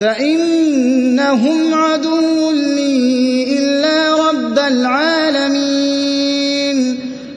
فإنهم عدو لي إلا رب العالمين.